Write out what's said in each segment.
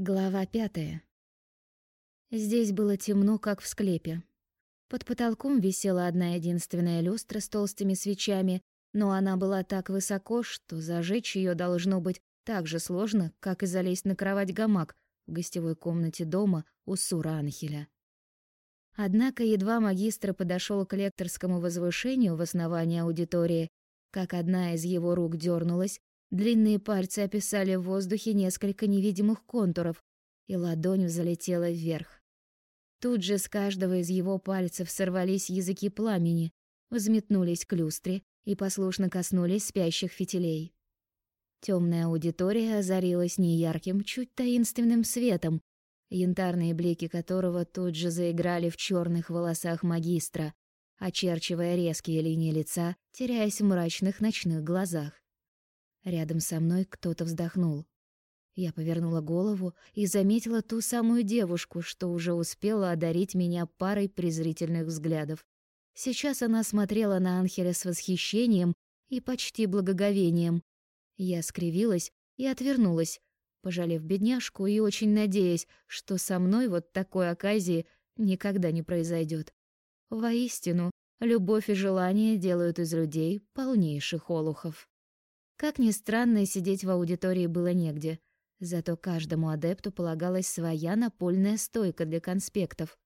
Глава пятая. Здесь было темно, как в склепе. Под потолком висела одна единственная люстра с толстыми свечами, но она была так высоко, что зажечь ее должно быть так же сложно, как и залезть на кровать гамак в гостевой комнате дома у Сура Анхеля. Однако едва магистр подошел к лекторскому возвышению в основании аудитории, как одна из его рук дернулась, длинные пальцы описали в воздухе несколько невидимых контуров, и ладонь взлетела вверх. Тут же с каждого из его пальцев сорвались языки пламени, взметнулись к люстре и послушно коснулись спящих фитилей. Темная аудитория озарилась неярким, чуть таинственным светом, янтарные блики которого тут же заиграли в черных волосах магистра, очерчивая резкие линии лица, теряясь в мрачных ночных глазах. Рядом со мной кто-то вздохнул. Я повернула голову и заметила ту самую девушку, что уже успела одарить меня парой презрительных взглядов. Сейчас она смотрела на Анхеля с восхищением и почти благоговением. Я скривилась и отвернулась, пожалев бедняжку и очень надеясь, что со мной вот такой оказии никогда не произойдет. Воистину, любовь и желание делают из людей полнейших олухов. Как ни странно, сидеть в аудитории было негде, зато каждому адепту полагалась своя напольная стойка для конспектов.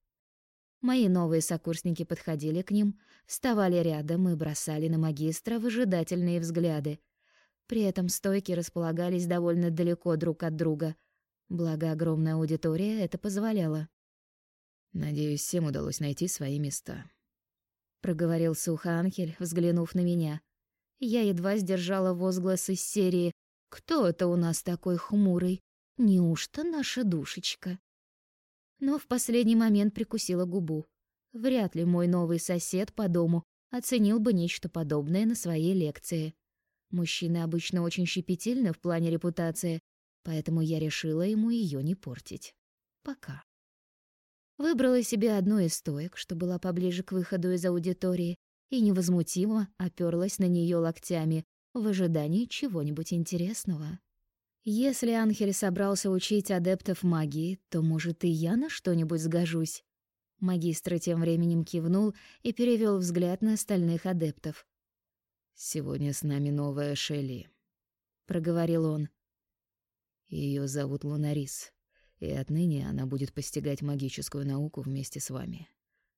Мои новые сокурсники подходили к ним, вставали рядом и бросали на магистра выжидательные взгляды — при этом стойки располагались довольно далеко друг от друга, благо огромная аудитория это позволяла. «Надеюсь, всем удалось найти свои места», — проговорил сухо Анхель, взглянув на меня. Я едва сдержала возглас из серии «Кто это у нас такой хмурый? Неужто наша душечка?» Но в последний момент прикусила губу. Вряд ли мой новый сосед по дому оценил бы нечто подобное на своей лекции. Мужчины обычно очень щепетильны в плане репутации, поэтому я решила ему ее не портить. Пока. Выбрала себе одну из стоек, что была поближе к выходу из аудитории, и невозмутимо оперлась на нее локтями в ожидании чего-нибудь интересного. Если Анхель собрался учить адептов магии, то, может, и я на что-нибудь сгожусь. Магистр тем временем кивнул и перевел взгляд на остальных адептов. «Сегодня с нами новая Шелли», — проговорил он. Ее зовут Лунарис, и отныне она будет постигать магическую науку вместе с вами.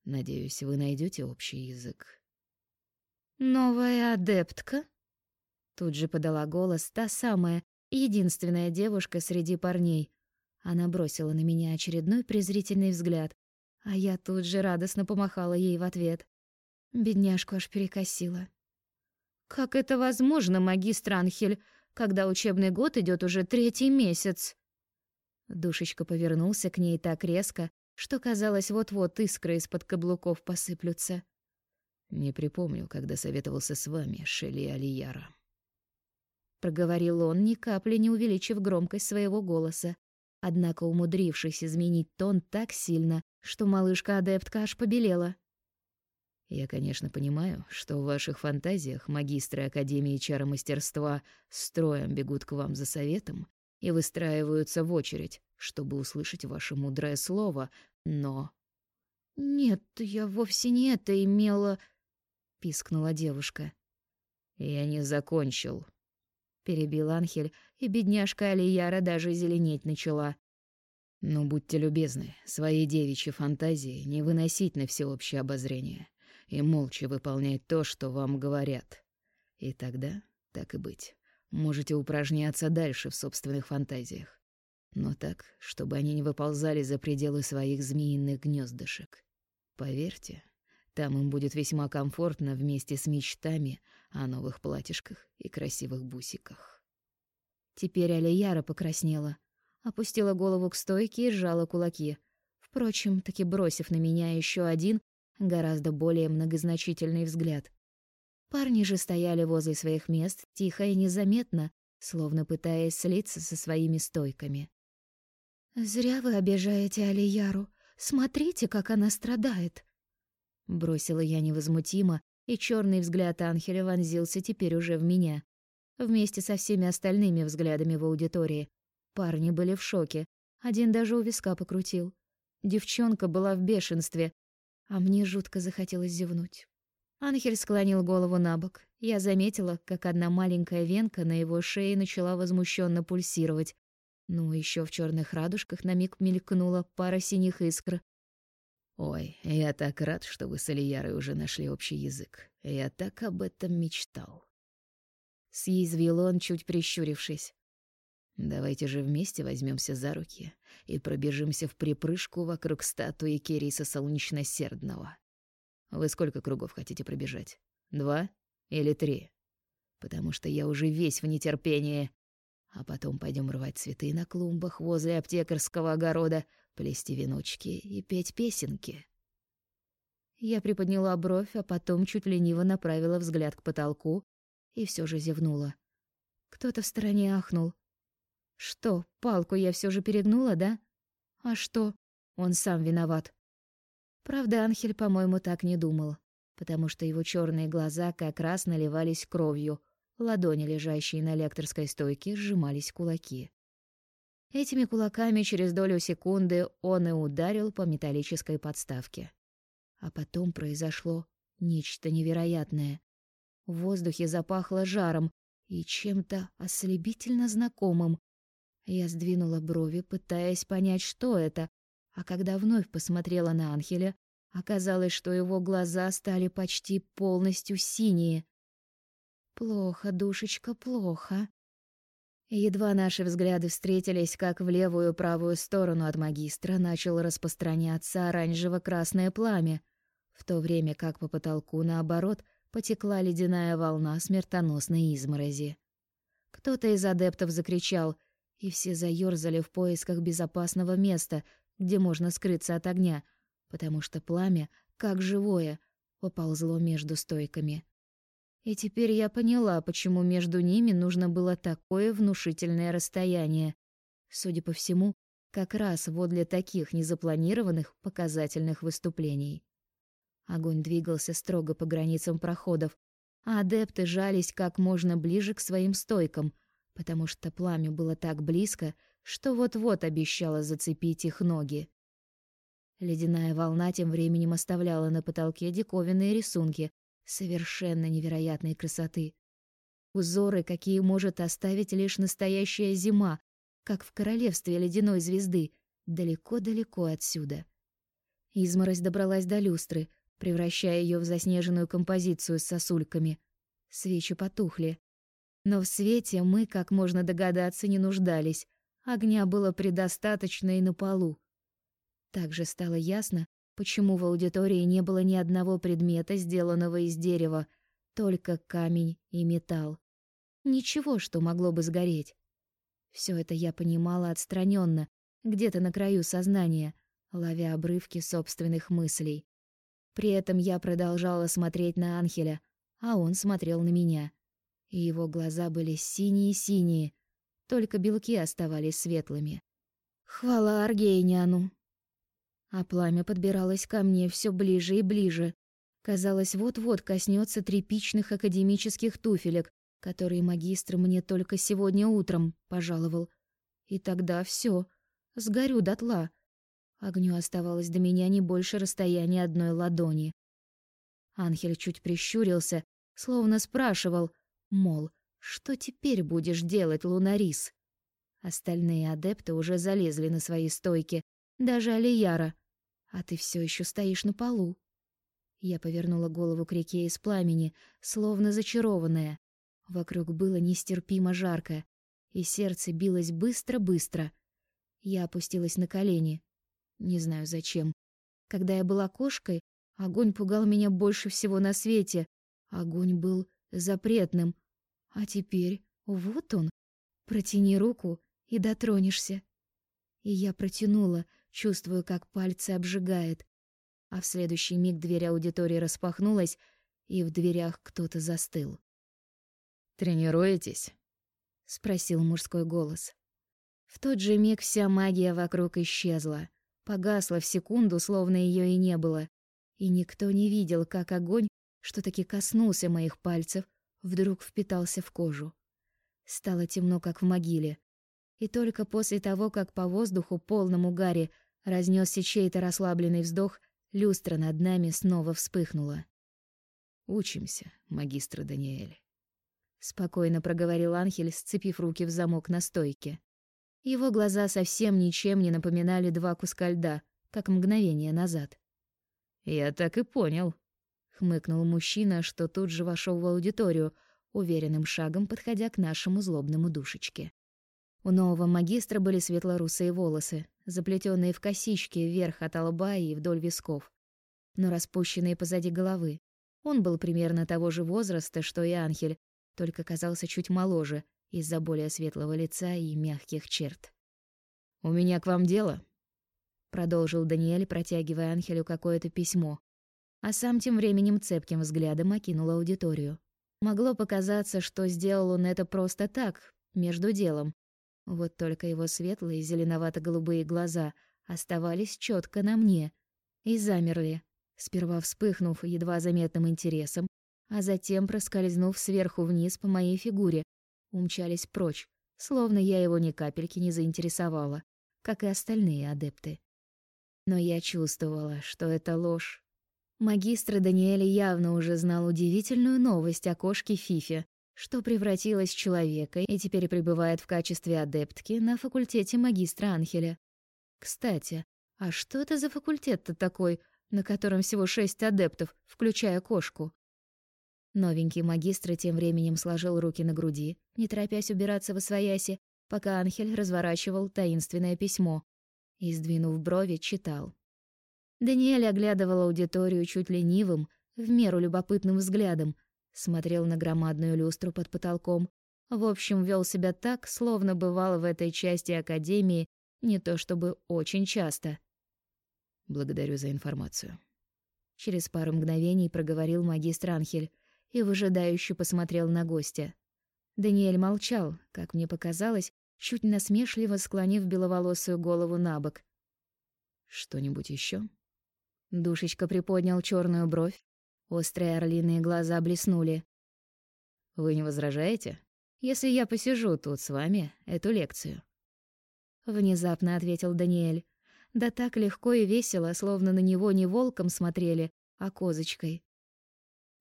Надеюсь, вы найдете общий язык». «Новая адептка?» Тут же подала голос та самая, единственная девушка среди парней. Она бросила на меня очередной презрительный взгляд, а я тут же радостно помахала ей в ответ. Бедняжку аж перекосила. Как это возможно, магистр Анхель, когда учебный год идет уже третий месяц? Душечка повернулся к ней так резко, что казалось, вот-вот искры из-под каблуков посыплются. Не припомню, когда советовался с вами, Шелли Алияра. Проговорил он, ни капли не увеличив громкость своего голоса, однако умудрившись изменить тон так сильно, что малышка-адептка аж побелела. Я, конечно, понимаю, что в ваших фантазиях магистры Академии чаромастерства строем бегут к вам за советом и выстраиваются в очередь, чтобы услышать ваше мудрое слово, но... «Нет, я вовсе не это имела...» — пискнула девушка. «Я не закончил», — перебил Анхель, и бедняжка Алияра даже зеленеть начала. «Ну, будьте любезны, свои девичьи фантазии не выносить на всеобщее обозрение и молча выполнять то, что вам говорят. И тогда, так и быть, можете упражняться дальше в собственных фантазиях. Но так, чтобы они не выползали за пределы своих змеиных гнездышек. Поверьте, там им будет весьма комфортно вместе с мечтами о новых платьишках и красивых бусиках. Теперь Алияра покраснела, опустила голову к стойке и сжала кулаки. Впрочем, таки бросив на меня еще один, гораздо более многозначительный взгляд. Парни же стояли возле своих мест тихо и незаметно, словно пытаясь слиться со своими стойками. «Зря вы обижаете Алияру. Смотрите, как она страдает!» Бросила я невозмутимо, и черный взгляд Анхеля вонзился теперь уже в меня. Вместе со всеми остальными взглядами в аудитории. Парни были в шоке, Один даже у виска покрутил. Девчонка была в бешенстве, а мне жутко захотелось зевнуть. Анхель склонил голову на бок. Я заметила, как одна маленькая венка на его шее начала возмущенно пульсировать. Ну, еще в черных радужках на миг мелькнула пара синих искр. «Ой, я так рад, что вы с Алиярой уже нашли общий язык. Я так об этом мечтал». Съязвил он, чуть прищурившись. «Давайте же вместе возьмемся за руки и пробежимся в припрыжку вокруг статуи Кериса Солнечносердного. Вы сколько кругов хотите пробежать? Два или три? Потому что я уже весь в нетерпении. А потом пойдем рвать цветы на клумбах возле аптекарского огорода, плести веночки и петь песенки. Я приподняла бровь, а потом чуть лениво направила взгляд к потолку и все же зевнула. Кто-то в стороне ахнул. Что, палку я все же перегнула, да? А что? Он сам виноват. Правда, Анхель, по-моему, так не думал, потому что его черные глаза как раз наливались кровью, ладони, лежащие на лекторской стойке, сжимались кулаки. Этими кулаками через долю секунды он и ударил по металлической подставке. А потом произошло нечто невероятное. В воздухе запахло жаром и чем-то ослепительно знакомым. Я сдвинула брови, пытаясь понять, что это, а когда вновь посмотрела на Анхеля, оказалось, что его глаза стали почти полностью синие. Плохо, душечка, плохо. Едва наши взгляды встретились, как в левую и правую сторону от магистра начало распространяться оранжево-красное пламя, в то время как по потолку, наоборот, потекла ледяная волна смертоносной изморози. Кто-то из адептов закричал, и все заёрзали в поисках безопасного места, где можно скрыться от огня, потому что пламя, как живое, поползло между стойками. И теперь я поняла, почему между ними нужно было такое внушительное расстояние. Судя по всему, как раз возле таких незапланированных показательных выступлений. Огонь двигался строго по границам проходов, а адепты жались как можно ближе к своим стойкам, потому что пламя было так близко, что вот-вот обещало зацепить их ноги. Ледяная волна тем временем оставляла на потолке диковинные рисунки, совершенно невероятной красоты. Узоры, какие может оставить лишь настоящая зима, как в королевстве ледяной звезды, далеко-далеко отсюда. Изморозь добралась до люстры, превращая ее в заснеженную композицию с сосульками. Свечи потухли. Но в свете мы, как можно догадаться, не нуждались. Огня было предостаточно и на полу. Также стало ясно, Почему в аудитории не было ни одного предмета, сделанного из дерева, только камень и металл? Ничего, что могло бы сгореть. Все это я понимала отстраненно, где-то на краю сознания, ловя обрывки собственных мыслей. При этом я продолжала смотреть на Анхеля, а он смотрел на меня. И его глаза были синие-синие, только белки оставались светлыми. Хвала Аргейняну, а пламя подбиралось ко мне все ближе и ближе. Казалось, вот-вот коснется тряпичных академических туфелек, которые магистр мне только сегодня утром пожаловал. И тогда все, сгорю дотла. Огню оставалось до меня не больше расстояния одной ладони. Анхель чуть прищурился, словно спрашивал, мол, что теперь будешь делать, Лунарис? Остальные адепты уже залезли на свои стойки, даже Алияра. А ты все еще стоишь на полу. Я повернула голову к реке из пламени, словно зачарованная. Вокруг было нестерпимо жарко, и сердце билось быстро-быстро. Я опустилась на колени. Не знаю зачем. Когда я была кошкой, огонь пугал меня больше всего на свете. Огонь был запретным. А теперь вот он. Протяни руку и дотронешься. И я протянула, чувствую, как пальцы обжигает. А в следующий миг дверь аудитории распахнулась, и в дверях кто-то застыл. «Тренируетесь?» — спросил мужской голос. В тот же миг вся магия вокруг исчезла, погасла в секунду, словно ее и не было. И никто не видел, как огонь, что таки коснулся моих пальцев, вдруг впитался в кожу. Стало темно, как в могиле. И только после того, как по воздуху, полному гари, разнесся чей-то расслабленный вздох, люстра над нами снова вспыхнула. «Учимся, магистр Даниэль», — спокойно проговорил Анхель, сцепив руки в замок на стойке. Его глаза совсем ничем не напоминали два куска льда, как мгновение назад. «Я так и понял», — хмыкнул мужчина, что тут же вошел в аудиторию, уверенным шагом подходя к нашему злобному душечке. У нового магистра были светло-русые волосы, заплетенные в косички вверх от лба и вдоль висков, но распущенные позади головы. Он был примерно того же возраста, что и Анхель, только казался чуть моложе из-за более светлого лица и мягких черт. «У меня к вам дело», — продолжил Даниэль, протягивая Анхелю какое-то письмо, а сам тем временем цепким взглядом окинул аудиторию. Могло показаться, что сделал он это просто так, между делом. Вот только его светлые зеленовато-голубые глаза оставались четко на мне и замерли, сперва вспыхнув едва заметным интересом, а затем проскользнув сверху вниз по моей фигуре, умчались прочь, словно я его ни капельки не заинтересовала, как и остальные адепты. Но я чувствовала, что это ложь. Магистр Даниэль явно уже знал удивительную новость о кошке Фифе, что превратилась в человека и теперь пребывает в качестве адептки на факультете магистра Анхеля. Кстати, а что это за факультет-то такой, на котором всего шесть адептов, включая кошку? Новенький магистр тем временем сложил руки на груди, не торопясь убираться во свояси, пока Анхель разворачивал таинственное письмо и, сдвинув брови, читал. Даниэль оглядывал аудиторию чуть ленивым, в меру любопытным взглядом, смотрел на громадную люстру под потолком. В общем, вел себя так, словно бывал в этой части академии не то чтобы очень часто. Благодарю за информацию. Через пару мгновений проговорил магистр Анхель и выжидающе посмотрел на гостя. Даниэль молчал, как мне показалось, чуть насмешливо склонив беловолосую голову на бок. Что-нибудь еще? Душечка приподнял черную бровь, острые орлиные глаза блеснули. Вы не возражаете, если я посижу тут с вами эту лекцию? Внезапно ответил Даниэль. Да так легко и весело, словно на него не волком смотрели, а козочкой.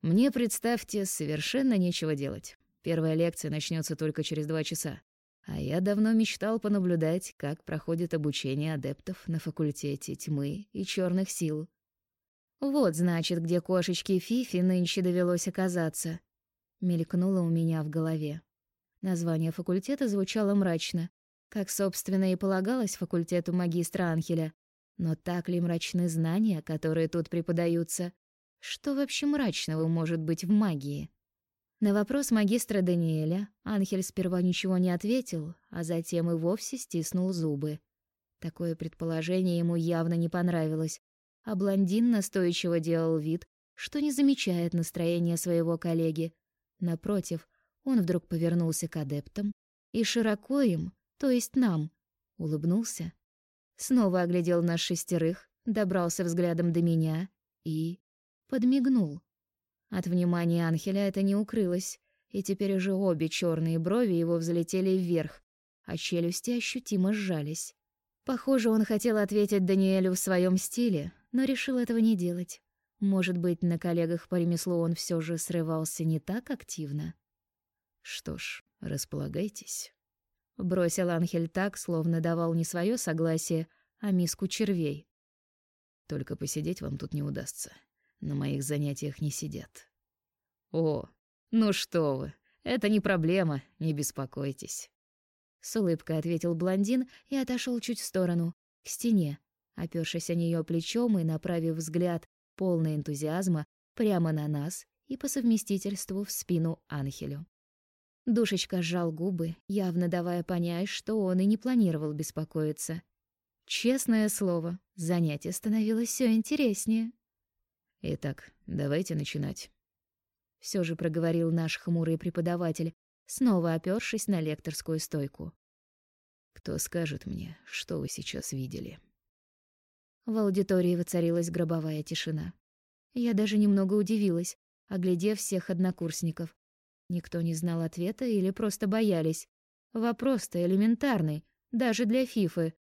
Мне, представьте, совершенно нечего делать. Первая лекция начнется только через два часа. А я давно мечтал понаблюдать, как проходит обучение адептов на факультете тьмы и черных сил. Вот, значит, где кошечке Фифи нынче довелось оказаться. Мелькнуло у меня в голове. Название факультета звучало мрачно, как, собственно, и полагалось факультету магистра Анхеля. Но так ли мрачны знания, которые тут преподаются? Что вообще мрачного может быть в магии? На вопрос магистра Даниэля Анхель сперва ничего не ответил, а затем и вовсе стиснул зубы. Такое предположение ему явно не понравилось, а блондин настойчиво делал вид, что не замечает настроения своего коллеги. Напротив, он вдруг повернулся к адептам и широко им, то есть нам, улыбнулся. Снова оглядел нас шестерых, добрался взглядом до меня и подмигнул. От внимания Анхеля это не укрылось, и теперь уже обе черные брови его взлетели вверх, а челюсти ощутимо сжались. Похоже, он хотел ответить Даниэлю в своем стиле, но решил этого не делать. Может быть, на коллегах по ремеслу он все же срывался не так активно? Что ж, располагайтесь. Бросил Анхель так, словно давал не свое согласие, а миску червей. Только посидеть вам тут не удастся на моих занятиях не сидят. О, ну что вы, это не проблема, не беспокойтесь. С улыбкой ответил блондин и отошел чуть в сторону, к стене, опёршись о нее плечом и направив взгляд, полный энтузиазма, прямо на нас и по совместительству в спину Анхелю. Душечка сжал губы, явно давая понять, что он и не планировал беспокоиться. Честное слово, занятие становилось все интереснее. Итак, давайте начинать. Все же проговорил наш хмурый преподаватель, снова опёршись на лекторскую стойку. Кто скажет мне, что вы сейчас видели? В аудитории воцарилась гробовая тишина. Я даже немного удивилась, оглядев всех однокурсников. Никто не знал ответа или просто боялись. Вопрос-то элементарный, даже для Фифы.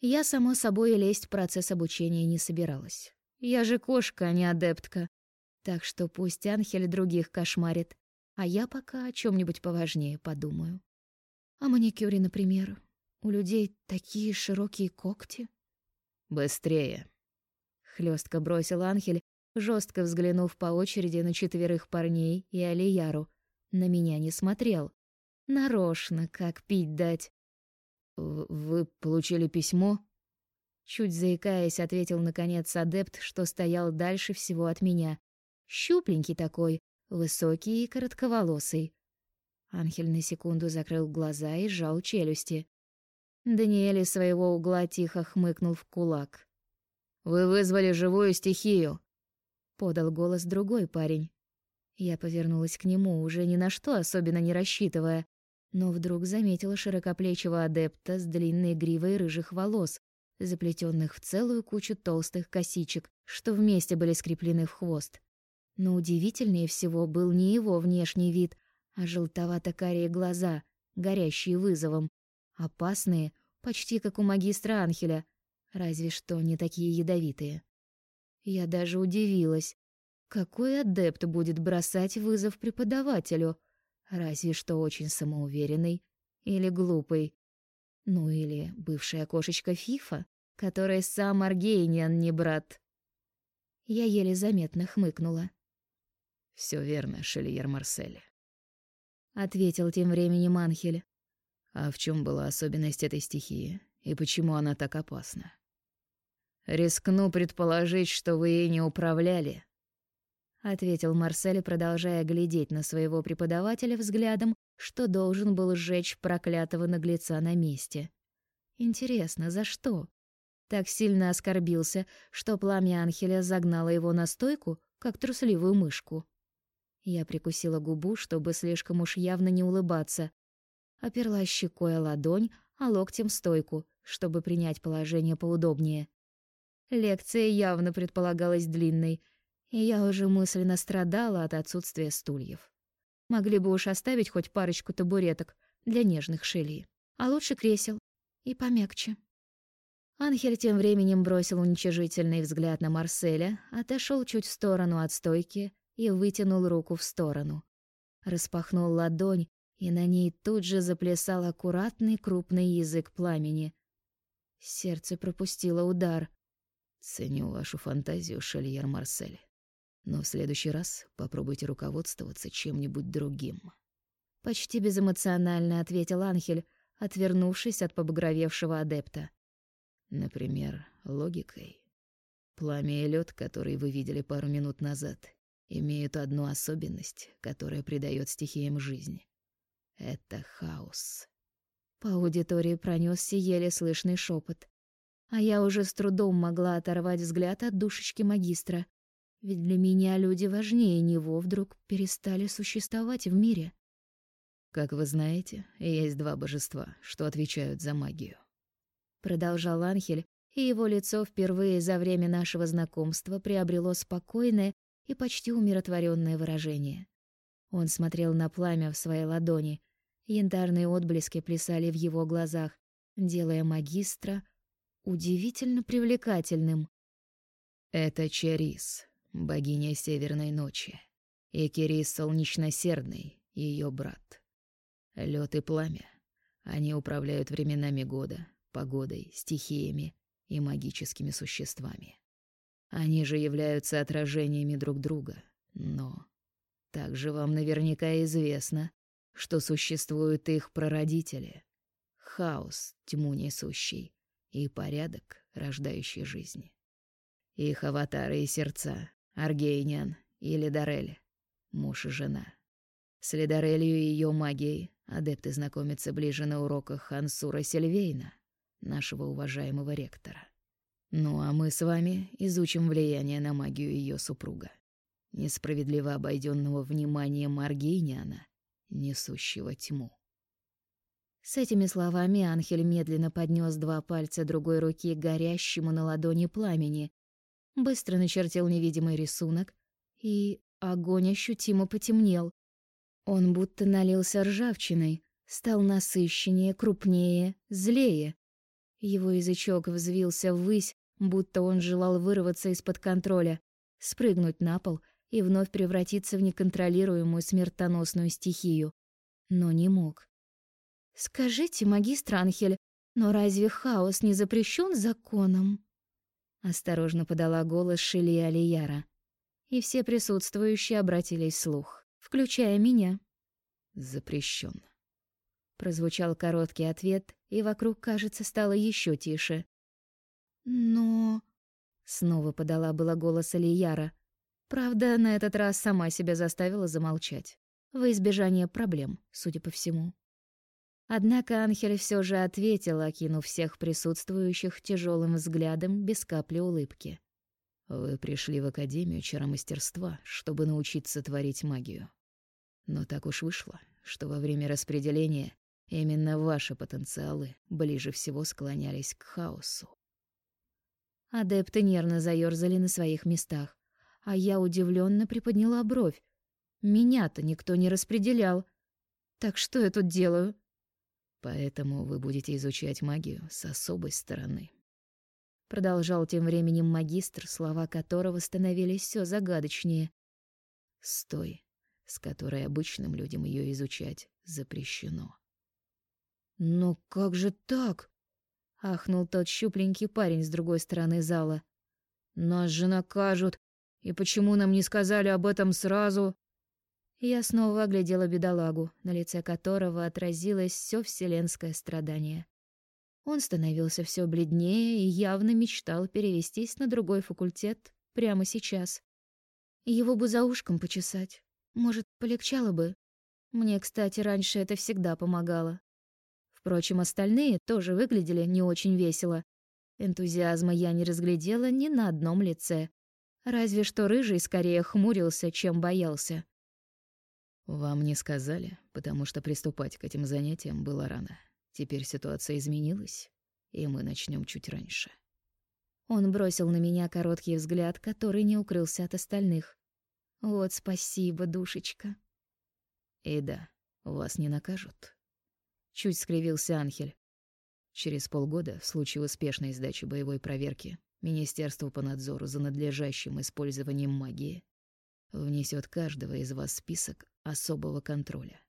Я, само собой, лезть в процесс обучения не собиралась. Я же кошка, а не адептка. Так что пусть Анхель других кошмарит, а я пока о чем нибудь поважнее подумаю. О маникюре, например. У людей такие широкие когти. «Быстрее!» — хлестко бросил Анхель, жестко взглянув по очереди на четверых парней и Алияру. На меня не смотрел. Нарочно, как пить дать. «Вы получили письмо?» Чуть заикаясь, ответил наконец адепт, что стоял дальше всего от меня. Щупленький такой, высокий и коротковолосый. Анхель на секунду закрыл глаза и сжал челюсти. Даниэль из своего угла тихо хмыкнул в кулак. «Вы вызвали живую стихию», — подал голос другой парень. Я повернулась к нему, уже ни на что особенно не рассчитывая, но вдруг заметила широкоплечего адепта с длинной гривой рыжих волос, заплетенных в целую кучу толстых косичек, что вместе были скреплены в хвост. Но удивительнее всего был не его внешний вид, а желтовато-карие глаза, горящие вызовом, Опасные, почти как у магистра Анхеля, разве что не такие ядовитые. Я даже удивилась. Какой адепт будет бросать вызов преподавателю? Разве что очень самоуверенный или глупый. Ну или бывшая кошечка Фифа, которая сам Аргейниан не брат. Я еле заметно хмыкнула. Все верно, Шельер Марсель. Ответил тем временем Анхель. А в чем была особенность этой стихии и почему она так опасна? Рискну предположить, что вы ей не управляли, ответил Марсель, продолжая глядеть на своего преподавателя взглядом, что должен был сжечь проклятого наглеца на месте. Интересно, за что? Так сильно оскорбился, что пламя Анхеля загнало его на стойку, как трусливую мышку. Я прикусила губу, чтобы слишком уж явно не улыбаться, оперлась щекой о ладонь, а локтем стойку, чтобы принять положение поудобнее. Лекция явно предполагалась длинной, и я уже мысленно страдала от отсутствия стульев. Могли бы уж оставить хоть парочку табуреток для нежных шелей, а лучше кресел и помягче. Анхель тем временем бросил уничижительный взгляд на Марселя, отошел чуть в сторону от стойки и вытянул руку в сторону. Распахнул ладонь, и на ней тут же заплясал аккуратный крупный язык пламени. Сердце пропустило удар. «Ценю вашу фантазию, Шельер Марсель. Но в следующий раз попробуйте руководствоваться чем-нибудь другим». Почти безэмоционально ответил Анхель, отвернувшись от побагровевшего адепта. Например, логикой. Пламя и лед, которые вы видели пару минут назад, имеют одну особенность, которая придает стихиям жизнь. Это хаос. По аудитории пронесся еле слышный шепот, а я уже с трудом могла оторвать взгляд от душечки магистра, ведь для меня люди важнее него вдруг перестали существовать в мире. Как вы знаете, есть два божества, что отвечают за магию. Продолжал Анхель, и его лицо впервые за время нашего знакомства приобрело спокойное и почти умиротворенное выражение. Он смотрел на пламя в своей ладони, Янтарные отблески плясали в его глазах, делая магистра удивительно привлекательным. Это Черис, богиня Северной ночи, и Кирис Солнечносердный, ее брат. Лед и пламя. Они управляют временами года, погодой, стихиями и магическими существами. Они же являются отражениями друг друга, но также вам наверняка известно, что существуют их прародители. Хаос, тьму несущий, и порядок, рождающий жизни. Их аватары и сердца — Аргейниан и Лидарель, муж и жена. С Лидарелью и ее магией адепты знакомятся ближе на уроках Хансура Сильвейна, нашего уважаемого ректора. Ну а мы с вами изучим влияние на магию ее супруга, несправедливо обойденного вниманием Аргейниана несущего тьму. С этими словами Анхель медленно поднес два пальца другой руки к горящему на ладони пламени, быстро начертил невидимый рисунок, и огонь ощутимо потемнел. Он будто налился ржавчиной, стал насыщеннее, крупнее, злее. Его язычок взвился ввысь, будто он желал вырваться из-под контроля, спрыгнуть на пол и вновь превратиться в неконтролируемую смертоносную стихию. Но не мог. «Скажите, магистр Анхель, но разве хаос не запрещен законом?» Осторожно подала голос Шили Алияра. И все присутствующие обратились слух, включая меня. Запрещен. Прозвучал короткий ответ, и вокруг, кажется, стало еще тише. «Но...» — снова подала было голос Алияра. Правда, на этот раз сама себя заставила замолчать. Во избежание проблем, судя по всему. Однако Анхель все же ответил, окинув всех присутствующих тяжелым взглядом без капли улыбки. «Вы пришли в Академию чаромастерства, чтобы научиться творить магию. Но так уж вышло, что во время распределения именно ваши потенциалы ближе всего склонялись к хаосу. Адепты нервно заёрзали на своих местах, а я удивленно приподняла бровь. Меня-то никто не распределял. Так что я тут делаю? Поэтому вы будете изучать магию с особой стороны. Продолжал тем временем магистр, слова которого становились все загадочнее. С той, с которой обычным людям ее изучать запрещено. «Но как же так?» — ахнул тот щупленький парень с другой стороны зала. «Нас же накажут! И почему нам не сказали об этом сразу?» Я снова оглядела бедолагу, на лице которого отразилось все вселенское страдание. Он становился все бледнее и явно мечтал перевестись на другой факультет прямо сейчас. Его бы за ушком почесать. Может, полегчало бы. Мне, кстати, раньше это всегда помогало. Впрочем, остальные тоже выглядели не очень весело. Энтузиазма я не разглядела ни на одном лице. Разве что рыжий скорее хмурился, чем боялся. Вам не сказали, потому что приступать к этим занятиям было рано. Теперь ситуация изменилась, и мы начнем чуть раньше. Он бросил на меня короткий взгляд, который не укрылся от остальных. Вот спасибо, душечка. И да, вас не накажут. Чуть скривился Анхель. Через полгода, в случае успешной сдачи боевой проверки, Министерство по надзору за надлежащим использованием магии внесет каждого из вас список особого контроля.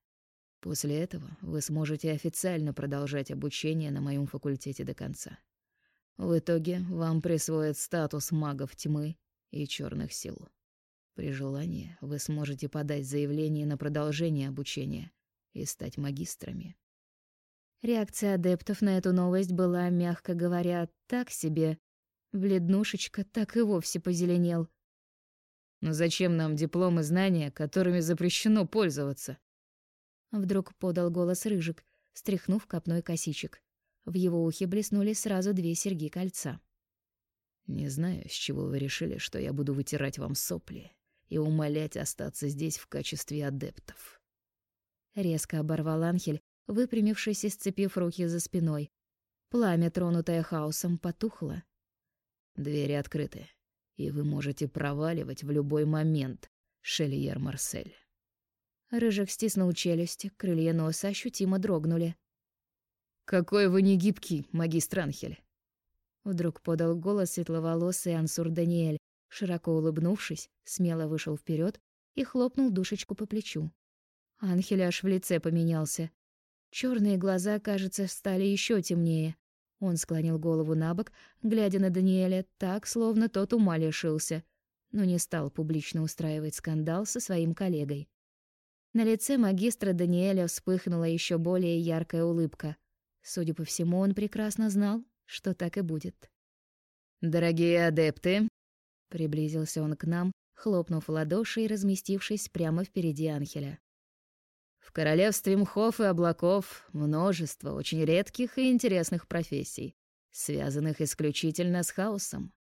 После этого вы сможете официально продолжать обучение на моем факультете до конца. В итоге вам присвоят статус магов тьмы и черных сил. При желании вы сможете подать заявление на продолжение обучения и стать магистрами. Реакция адептов на эту новость была, мягко говоря, так себе. Бледнушечка так и вовсе позеленел. Но зачем нам дипломы знания, которыми запрещено пользоваться? Вдруг подал голос Рыжик, стряхнув копной косичек. В его ухе блеснули сразу две серьги кольца. «Не знаю, с чего вы решили, что я буду вытирать вам сопли и умолять остаться здесь в качестве адептов». Резко оборвал Анхель, выпрямившись и сцепив руки за спиной. Пламя, тронутое хаосом, потухло. «Двери открыты и вы можете проваливать в любой момент, Шельер Марсель. Рыжик стиснул челюсти, крылья носа ощутимо дрогнули. «Какой вы негибкий, магистр Анхель!» Вдруг подал голос светловолосый Ансур Даниэль, широко улыбнувшись, смело вышел вперед и хлопнул душечку по плечу. Анхель аж в лице поменялся. Черные глаза, кажется, стали еще темнее, он склонил голову на бок, глядя на Даниэля так, словно тот ума лишился, но не стал публично устраивать скандал со своим коллегой. На лице магистра Даниэля вспыхнула еще более яркая улыбка. Судя по всему, он прекрасно знал, что так и будет. «Дорогие адепты!» Приблизился он к нам, хлопнув в ладоши и разместившись прямо впереди Анхеля. В королевстве мхов и облаков множество очень редких и интересных профессий, связанных исключительно с хаосом.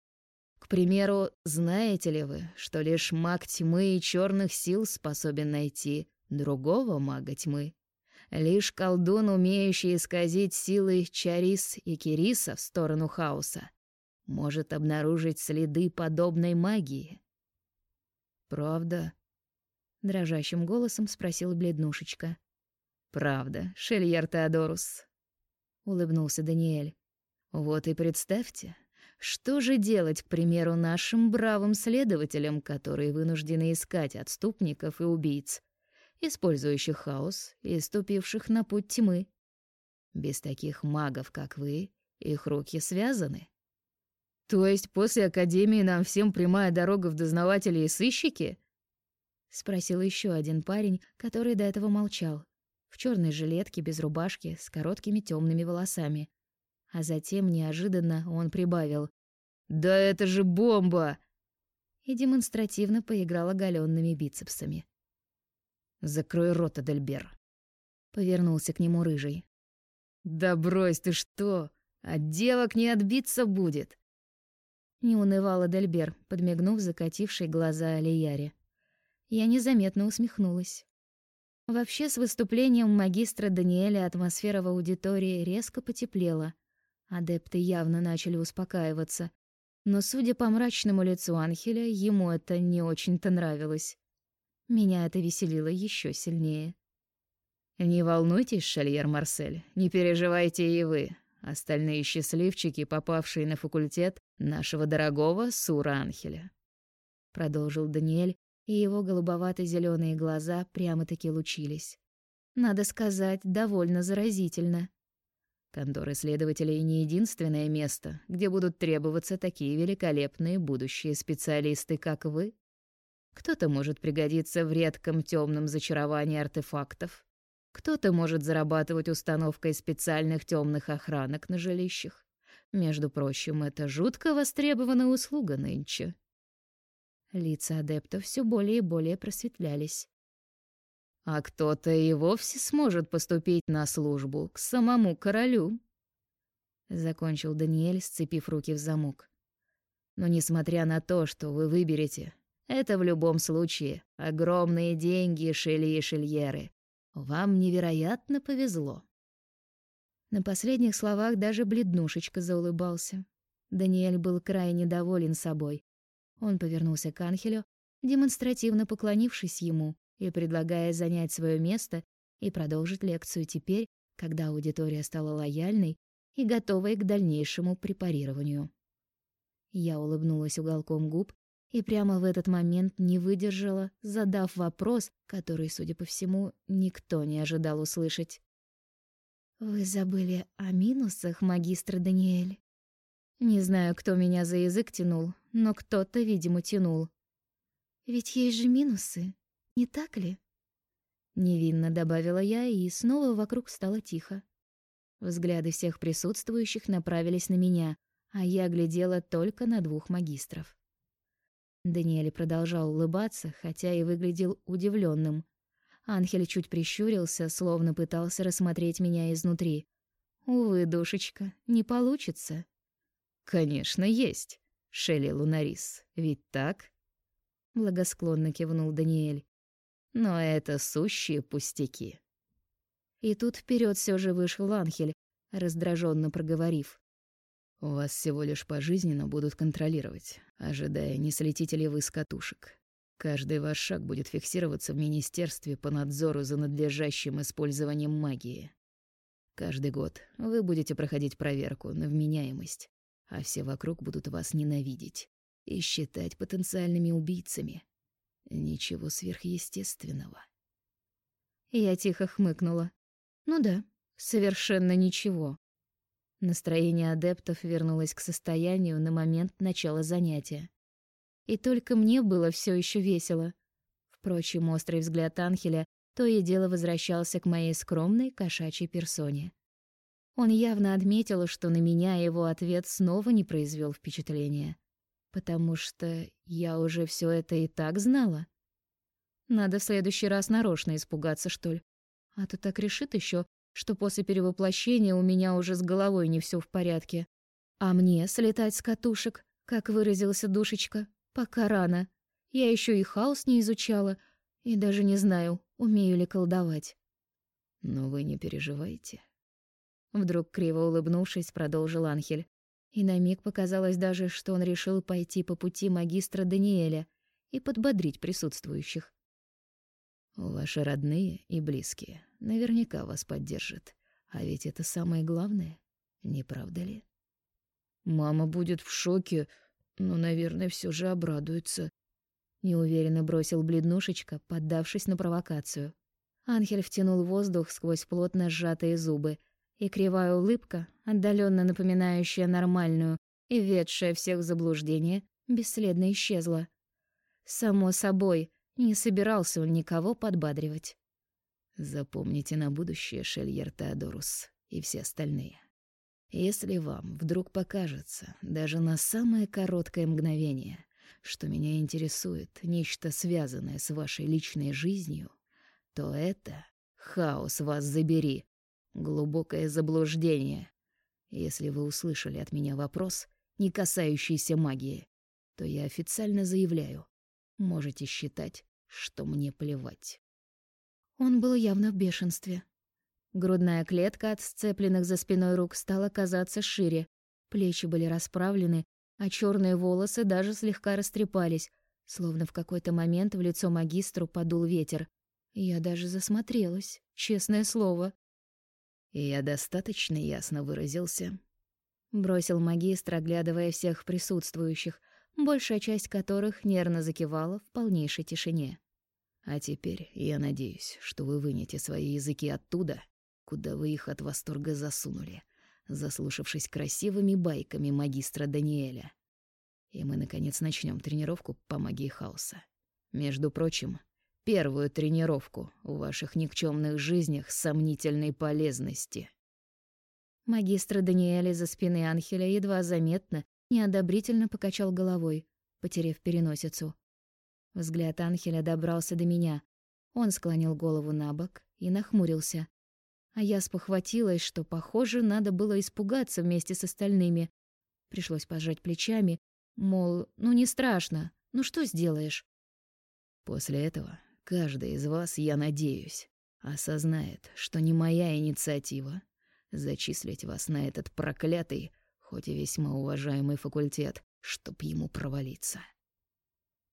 К примеру, знаете ли вы, что лишь маг тьмы и черных сил способен найти другого мага тьмы? Лишь колдун, умеющий исказить силы Чарис и Кириса в сторону хаоса, может обнаружить следы подобной магии. «Правда?» Дрожащим голосом спросил бледнушечка. Правда, Шельер Теодорус. Улыбнулся Даниэль. Вот и представьте, что же делать, к примеру, нашим бравым следователям, которые вынуждены искать отступников и убийц, использующих хаос и ступивших на путь тьмы? Без таких магов, как вы, их руки связаны. То есть после академии нам всем прямая дорога в дознаватели и сыщики? Спросил еще один парень, который до этого молчал в черной жилетке без рубашки с короткими темными волосами. А затем неожиданно он прибавил: "Да это же бомба!" и демонстративно поиграл оголенными бицепсами. "Закрой рот, Адельбер", повернулся к нему рыжий. "Да брось ты что? От девок не отбиться будет". Не унывал Адельбер, подмигнув закатившей глаза Алияре. Я незаметно усмехнулась. Вообще, с выступлением магистра Даниэля атмосфера в аудитории резко потеплела. Адепты явно начали успокаиваться. Но, судя по мрачному лицу Анхеля, ему это не очень-то нравилось. Меня это веселило еще сильнее. «Не волнуйтесь, Шальер Марсель, не переживайте и вы. Остальные счастливчики, попавшие на факультет нашего дорогого Сура Анхеля», — продолжил Даниэль, и его голубовато зеленые глаза прямо-таки лучились. Надо сказать, довольно заразительно. Конторы следователей не единственное место, где будут требоваться такие великолепные будущие специалисты, как вы. Кто-то может пригодиться в редком темном зачаровании артефактов, кто-то может зарабатывать установкой специальных темных охранок на жилищах. Между прочим, это жутко востребованная услуга нынче. Лица адептов все более и более просветлялись. А кто-то и вовсе сможет поступить на службу к самому королю. Закончил Даниэль, сцепив руки в замок. Но несмотря на то, что вы выберете, это в любом случае огромные деньги, Шели и Шельеры. Вам невероятно повезло. На последних словах даже бледнушечка заулыбался. Даниэль был крайне доволен собой, он повернулся к Анхелю, демонстративно поклонившись ему и предлагая занять свое место и продолжить лекцию теперь, когда аудитория стала лояльной и готовой к дальнейшему препарированию. Я улыбнулась уголком губ и прямо в этот момент не выдержала, задав вопрос, который, судя по всему, никто не ожидал услышать. «Вы забыли о минусах, магистр Даниэль?» Не знаю, кто меня за язык тянул, но кто-то, видимо, тянул. Ведь есть же минусы, не так ли? Невинно добавила я, и снова вокруг стало тихо. Взгляды всех присутствующих направились на меня, а я глядела только на двух магистров. Даниэль продолжал улыбаться, хотя и выглядел удивленным. Анхель чуть прищурился, словно пытался рассмотреть меня изнутри. Увы, душечка, не получится. Конечно, есть. Шелли Лунарис, ведь так? Благосклонно кивнул Даниэль. Но это сущие пустяки. И тут вперед все же вышел Анхель, раздраженно проговорив: вас всего лишь пожизненно будут контролировать, ожидая, не слетите ли вы с катушек. Каждый ваш шаг будет фиксироваться в министерстве по надзору за надлежащим использованием магии. Каждый год вы будете проходить проверку на вменяемость, а все вокруг будут вас ненавидеть и считать потенциальными убийцами. Ничего сверхъестественного. Я тихо хмыкнула. Ну да, совершенно ничего. Настроение адептов вернулось к состоянию на момент начала занятия. И только мне было все еще весело. Впрочем, острый взгляд Анхеля то и дело возвращался к моей скромной кошачьей персоне. Он явно отметил, что на меня его ответ снова не произвел впечатления, потому что я уже все это и так знала. Надо в следующий раз нарочно испугаться, что ли. А то так решит еще, что после перевоплощения у меня уже с головой не все в порядке. А мне слетать с катушек, как выразился душечка, пока рано. Я еще и хаос не изучала, и даже не знаю, умею ли колдовать. Но вы не переживайте. Вдруг криво улыбнувшись, продолжил Анхель. И на миг показалось даже, что он решил пойти по пути магистра Даниэля и подбодрить присутствующих. Ваши родные и близкие наверняка вас поддержит. А ведь это самое главное, не правда ли? Мама будет в шоке, но, наверное, все же обрадуется. Неуверенно бросил бледнушечка, поддавшись на провокацию. Анхель втянул воздух сквозь плотно сжатые зубы, и кривая улыбка, отдаленно напоминающая нормальную и ведшая всех заблуждение, бесследно исчезла. Само собой, не собирался он никого подбадривать. Запомните на будущее, Шельер Теодорус и все остальные. Если вам вдруг покажется, даже на самое короткое мгновение, что меня интересует нечто связанное с вашей личной жизнью, то это хаос вас забери, глубокое заблуждение. Если вы услышали от меня вопрос, не касающийся магии, то я официально заявляю, можете считать, что мне плевать. Он был явно в бешенстве. Грудная клетка от сцепленных за спиной рук стала казаться шире, плечи были расправлены, а черные волосы даже слегка растрепались, словно в какой-то момент в лицо магистру подул ветер. Я даже засмотрелась, честное слово. «Я достаточно ясно выразился?» Бросил магистр, оглядывая всех присутствующих, большая часть которых нервно закивала в полнейшей тишине. «А теперь я надеюсь, что вы вынете свои языки оттуда, куда вы их от восторга засунули, заслушавшись красивыми байками магистра Даниэля. И мы, наконец, начнем тренировку по магии хаоса. Между прочим, первую тренировку в ваших никчемных жизнях сомнительной полезности. Магистр Даниэля за спины Анхеля едва заметно, неодобрительно покачал головой, потеряв переносицу. Взгляд Анхеля добрался до меня. Он склонил голову на бок и нахмурился, а я спохватилась, что, похоже, надо было испугаться вместе с остальными. Пришлось пожать плечами, мол, ну не страшно, ну что сделаешь? После этого каждый из вас, я надеюсь, осознает, что не моя инициатива зачислить вас на этот проклятый, хоть и весьма уважаемый факультет, чтоб ему провалиться.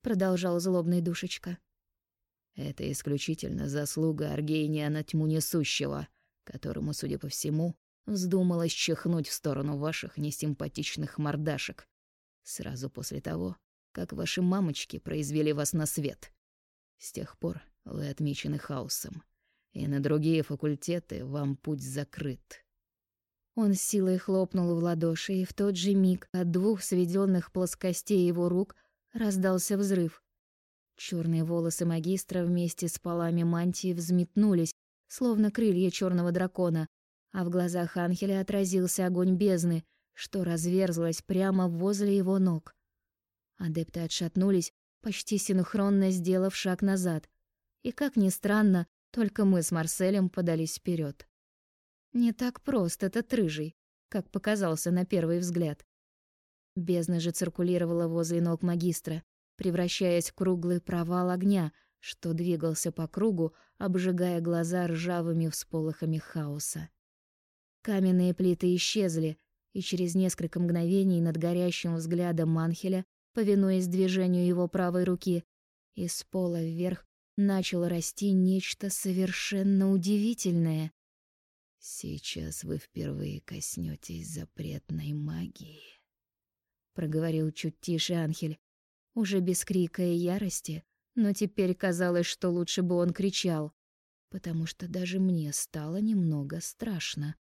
Продолжал злобный душечка. Это исключительно заслуга Аргения на тьму несущего — которому, судя по всему, вздумалось чихнуть в сторону ваших несимпатичных мордашек сразу после того, как ваши мамочки произвели вас на свет. С тех пор вы отмечены хаосом, и на другие факультеты вам путь закрыт. Он с силой хлопнул в ладоши, и в тот же миг от двух сведенных плоскостей его рук раздался взрыв. Черные волосы магистра вместе с полами мантии взметнулись, словно крылья черного дракона, а в глазах Анхеля отразился огонь бездны, что разверзлась прямо возле его ног. Адепты отшатнулись, почти синхронно сделав шаг назад. И, как ни странно, только мы с Марселем подались вперед. Не так прост этот рыжий, как показался на первый взгляд. Бездна же циркулировала возле ног магистра, превращаясь в круглый провал огня — что двигался по кругу, обжигая глаза ржавыми всполохами хаоса. Каменные плиты исчезли, и через несколько мгновений над горящим взглядом Манхеля, повинуясь движению его правой руки, из пола вверх начало расти нечто совершенно удивительное. «Сейчас вы впервые коснетесь запретной магии», — проговорил чуть тише Анхель, уже без крика и ярости, но теперь казалось, что лучше бы он кричал, потому что даже мне стало немного страшно.